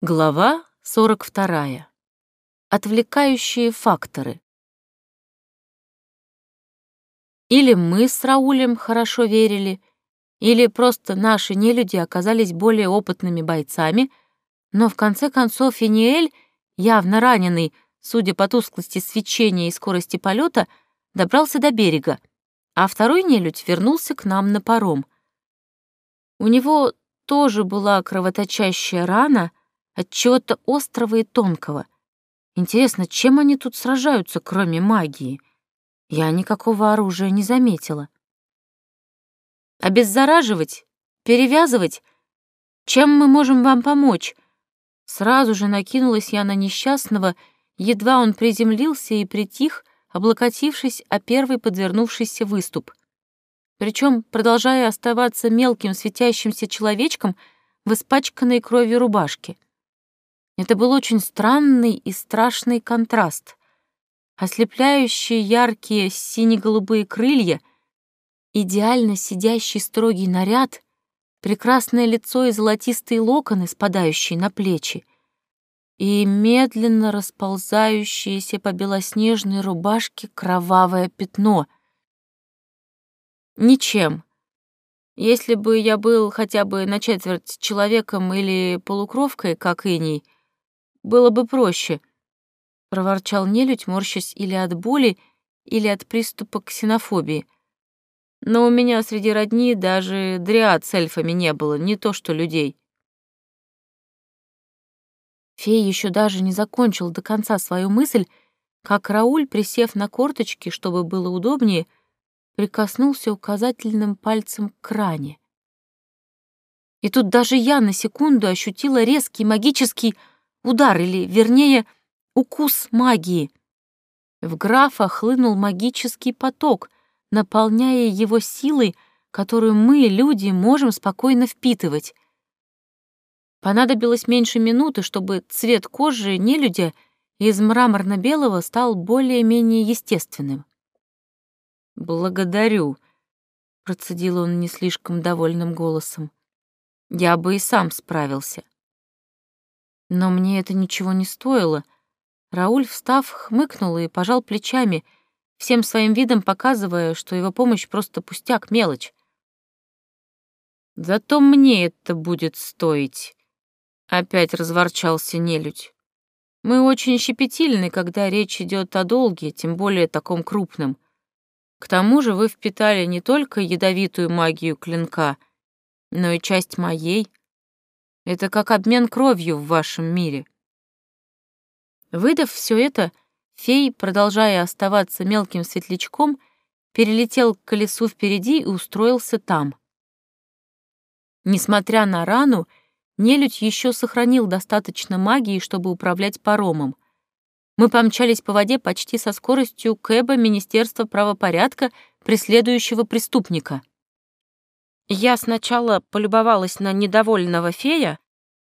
Глава 42. Отвлекающие факторы. Или мы с Раулем хорошо верили, или просто наши нелюди оказались более опытными бойцами, но в конце концов Иниэль, явно раненый, судя по тусклости свечения и скорости полета, добрался до берега, а второй нелюдь вернулся к нам на паром. У него тоже была кровоточащая рана — от чего-то острого и тонкого. Интересно, чем они тут сражаются, кроме магии? Я никакого оружия не заметила. Обеззараживать? Перевязывать? Чем мы можем вам помочь? Сразу же накинулась я на несчастного, едва он приземлился и притих, облокотившись о первый подвернувшийся выступ. Причем продолжая оставаться мелким светящимся человечком в испачканной кровью рубашке. Это был очень странный и страшный контраст. Ослепляющие яркие сине-голубые крылья, идеально сидящий строгий наряд, прекрасное лицо и золотистые локоны, спадающие на плечи, и медленно расползающееся по белоснежной рубашке кровавое пятно. Ничем. Если бы я был хотя бы на четверть человеком или полукровкой, как иней, было бы проще», — проворчал нелюдь, морщась или от боли, или от приступа ксенофобии. «Но у меня среди родни даже дриад с эльфами не было, не то что людей». Фей еще даже не закончил до конца свою мысль, как Рауль, присев на корточки, чтобы было удобнее, прикоснулся указательным пальцем к ране. И тут даже я на секунду ощутила резкий магический Удар, или, вернее, укус магии. В графа хлынул магический поток, наполняя его силой, которую мы, люди, можем спокойно впитывать. Понадобилось меньше минуты, чтобы цвет кожи нелюдя из мраморно-белого стал более-менее естественным. «Благодарю», — процедил он не слишком довольным голосом. «Я бы и сам справился». Но мне это ничего не стоило. Рауль, встав, хмыкнул и пожал плечами, всем своим видом показывая, что его помощь просто пустяк, мелочь. «Зато мне это будет стоить», — опять разворчался нелюдь. «Мы очень щепетильны, когда речь идет о долге, тем более таком крупном. К тому же вы впитали не только ядовитую магию клинка, но и часть моей. Это как обмен кровью в вашем мире. Выдав все это, фей, продолжая оставаться мелким светлячком, перелетел к колесу впереди и устроился там. Несмотря на рану, нелюдь еще сохранил достаточно магии, чтобы управлять паромом. Мы помчались по воде почти со скоростью Кэба Министерства правопорядка, преследующего преступника. Я сначала полюбовалась на недовольного фея,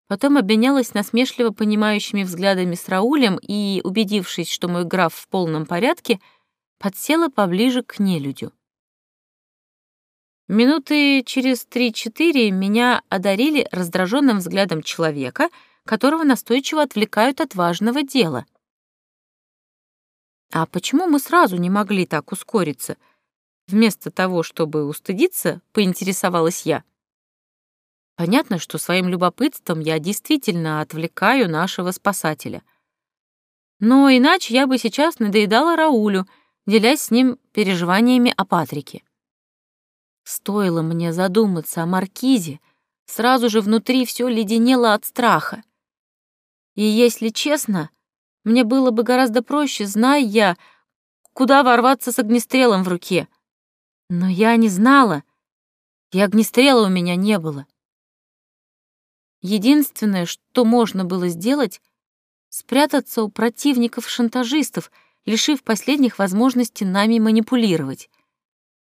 потом обменялась насмешливо понимающими взглядами с Раулем и, убедившись, что мой граф в полном порядке, подсела поближе к нелюдю. Минуты через три-четыре меня одарили раздраженным взглядом человека, которого настойчиво отвлекают от важного дела. А почему мы сразу не могли так ускориться — Вместо того, чтобы устыдиться, поинтересовалась я. Понятно, что своим любопытством я действительно отвлекаю нашего спасателя. Но иначе я бы сейчас надоедала Раулю, делясь с ним переживаниями о Патрике. Стоило мне задуматься о Маркизе, сразу же внутри все леденело от страха. И если честно, мне было бы гораздо проще, зная я, куда ворваться с огнестрелом в руке. Но я не знала, и огнестрела у меня не было. Единственное, что можно было сделать, спрятаться у противников-шантажистов, лишив последних возможности нами манипулировать,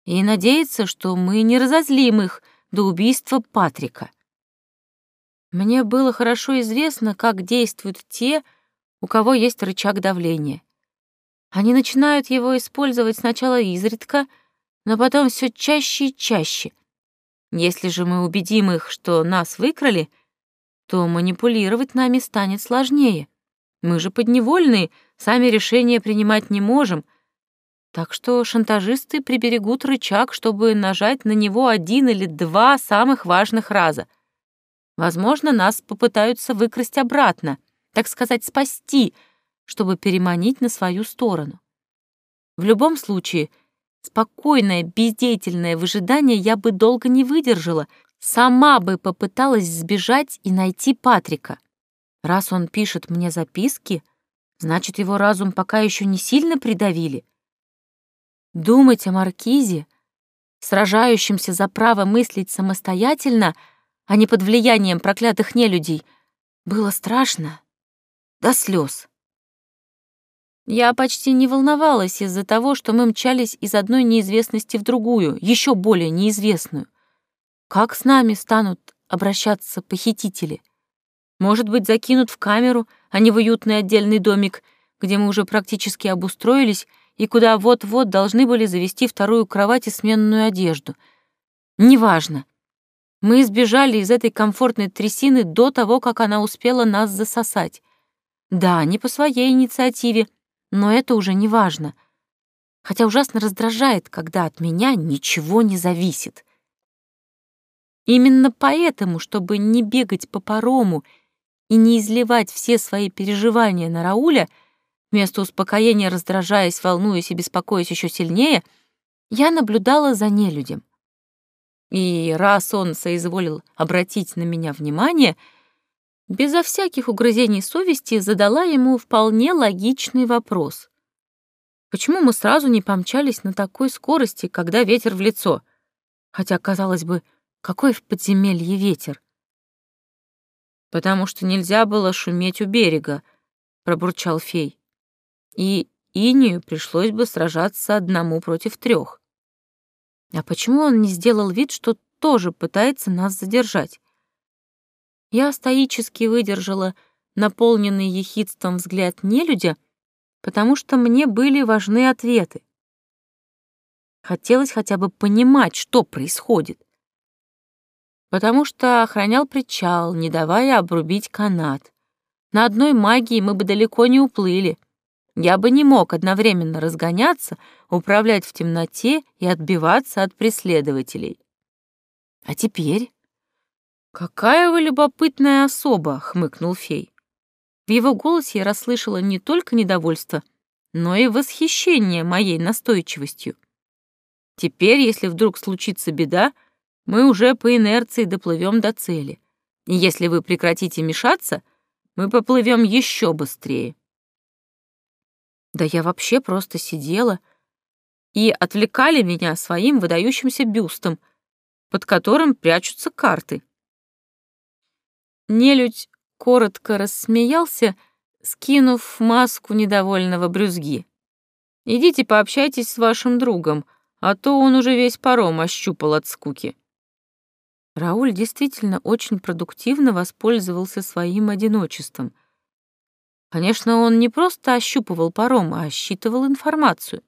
и надеяться, что мы не разозлим их до убийства Патрика. Мне было хорошо известно, как действуют те, у кого есть рычаг давления. Они начинают его использовать сначала изредка — но потом все чаще и чаще. Если же мы убедим их, что нас выкрали, то манипулировать нами станет сложнее. Мы же подневольные, сами решения принимать не можем. Так что шантажисты приберегут рычаг, чтобы нажать на него один или два самых важных раза. Возможно, нас попытаются выкрасть обратно, так сказать, спасти, чтобы переманить на свою сторону. В любом случае, спокойное, бездеятельное выжидание я бы долго не выдержала, сама бы попыталась сбежать и найти Патрика. Раз он пишет мне записки, значит, его разум пока еще не сильно придавили. Думать о Маркизе, сражающемся за право мыслить самостоятельно, а не под влиянием проклятых нелюдей, было страшно до слез. Я почти не волновалась из-за того, что мы мчались из одной неизвестности в другую, еще более неизвестную. Как с нами станут обращаться похитители? Может быть, закинут в камеру, а не в уютный отдельный домик, где мы уже практически обустроились и куда вот-вот должны были завести вторую кровать и сменную одежду. Неважно. Мы избежали из этой комфортной трясины до того, как она успела нас засосать. Да, не по своей инициативе, но это уже не важно. Хотя ужасно раздражает, когда от меня ничего не зависит. Именно поэтому, чтобы не бегать по парому и не изливать все свои переживания на Рауля, вместо успокоения раздражаясь, волнуясь и беспокоясь еще сильнее, я наблюдала за нелюдем. И раз он соизволил обратить на меня внимание, безо всяких угрызений совести задала ему вполне логичный вопрос. Почему мы сразу не помчались на такой скорости, когда ветер в лицо? Хотя, казалось бы, какой в подземелье ветер? потому что нельзя было шуметь у берега», — пробурчал фей. «И Инию пришлось бы сражаться одному против трех. А почему он не сделал вид, что тоже пытается нас задержать? Я стоически выдержала наполненный ехидством взгляд нелюдя, потому что мне были важны ответы. Хотелось хотя бы понимать, что происходит потому что охранял причал, не давая обрубить канат. На одной магии мы бы далеко не уплыли. Я бы не мог одновременно разгоняться, управлять в темноте и отбиваться от преследователей. А теперь? «Какая вы любопытная особа!» — хмыкнул фей. В его голосе я расслышала не только недовольство, но и восхищение моей настойчивостью. Теперь, если вдруг случится беда, мы уже по инерции доплывем до цели. И если вы прекратите мешаться, мы поплывем еще быстрее. Да я вообще просто сидела и отвлекали меня своим выдающимся бюстом, под которым прячутся карты. Нелюдь коротко рассмеялся, скинув маску недовольного брюзги. «Идите пообщайтесь с вашим другом, а то он уже весь паром ощупал от скуки». Рауль действительно очень продуктивно воспользовался своим одиночеством. Конечно, он не просто ощупывал паром, а считывал информацию.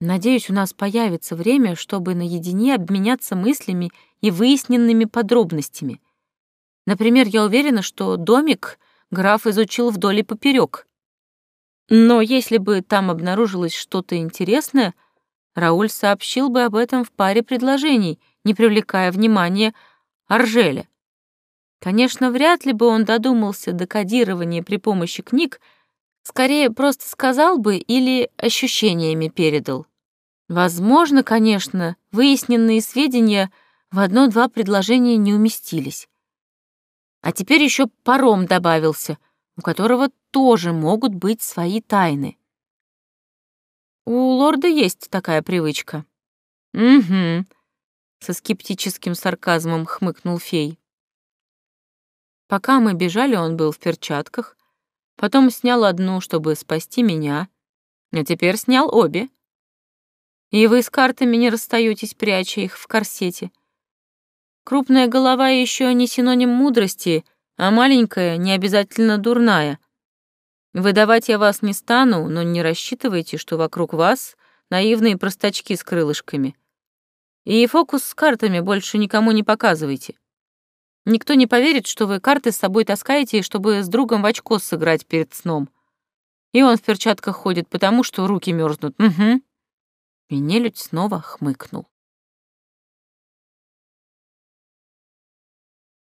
Надеюсь, у нас появится время, чтобы наедине обменяться мыслями и выясненными подробностями. Например, я уверена, что домик граф изучил вдоль и поперек. Но если бы там обнаружилось что-то интересное, Рауль сообщил бы об этом в паре предложений — не привлекая внимания Аржеля. Конечно, вряд ли бы он додумался до кодирования при помощи книг, скорее просто сказал бы или ощущениями передал. Возможно, конечно, выясненные сведения в одно-два предложения не уместились. А теперь еще паром добавился, у которого тоже могут быть свои тайны. У лорда есть такая привычка. Угу, со скептическим сарказмом хмыкнул фей. Пока мы бежали, он был в перчатках, потом снял одну, чтобы спасти меня, а теперь снял обе. И вы с картами не расстаетесь, пряча их в корсете. Крупная голова еще не синоним мудрости, а маленькая не обязательно дурная. Выдавать я вас не стану, но не рассчитывайте, что вокруг вас наивные простачки с крылышками. И фокус с картами больше никому не показывайте. Никто не поверит, что вы карты с собой таскаете, чтобы с другом в очко сыграть перед сном. И он в перчатках ходит, потому что руки мерзнут. Угу. И нелюдь снова хмыкнул.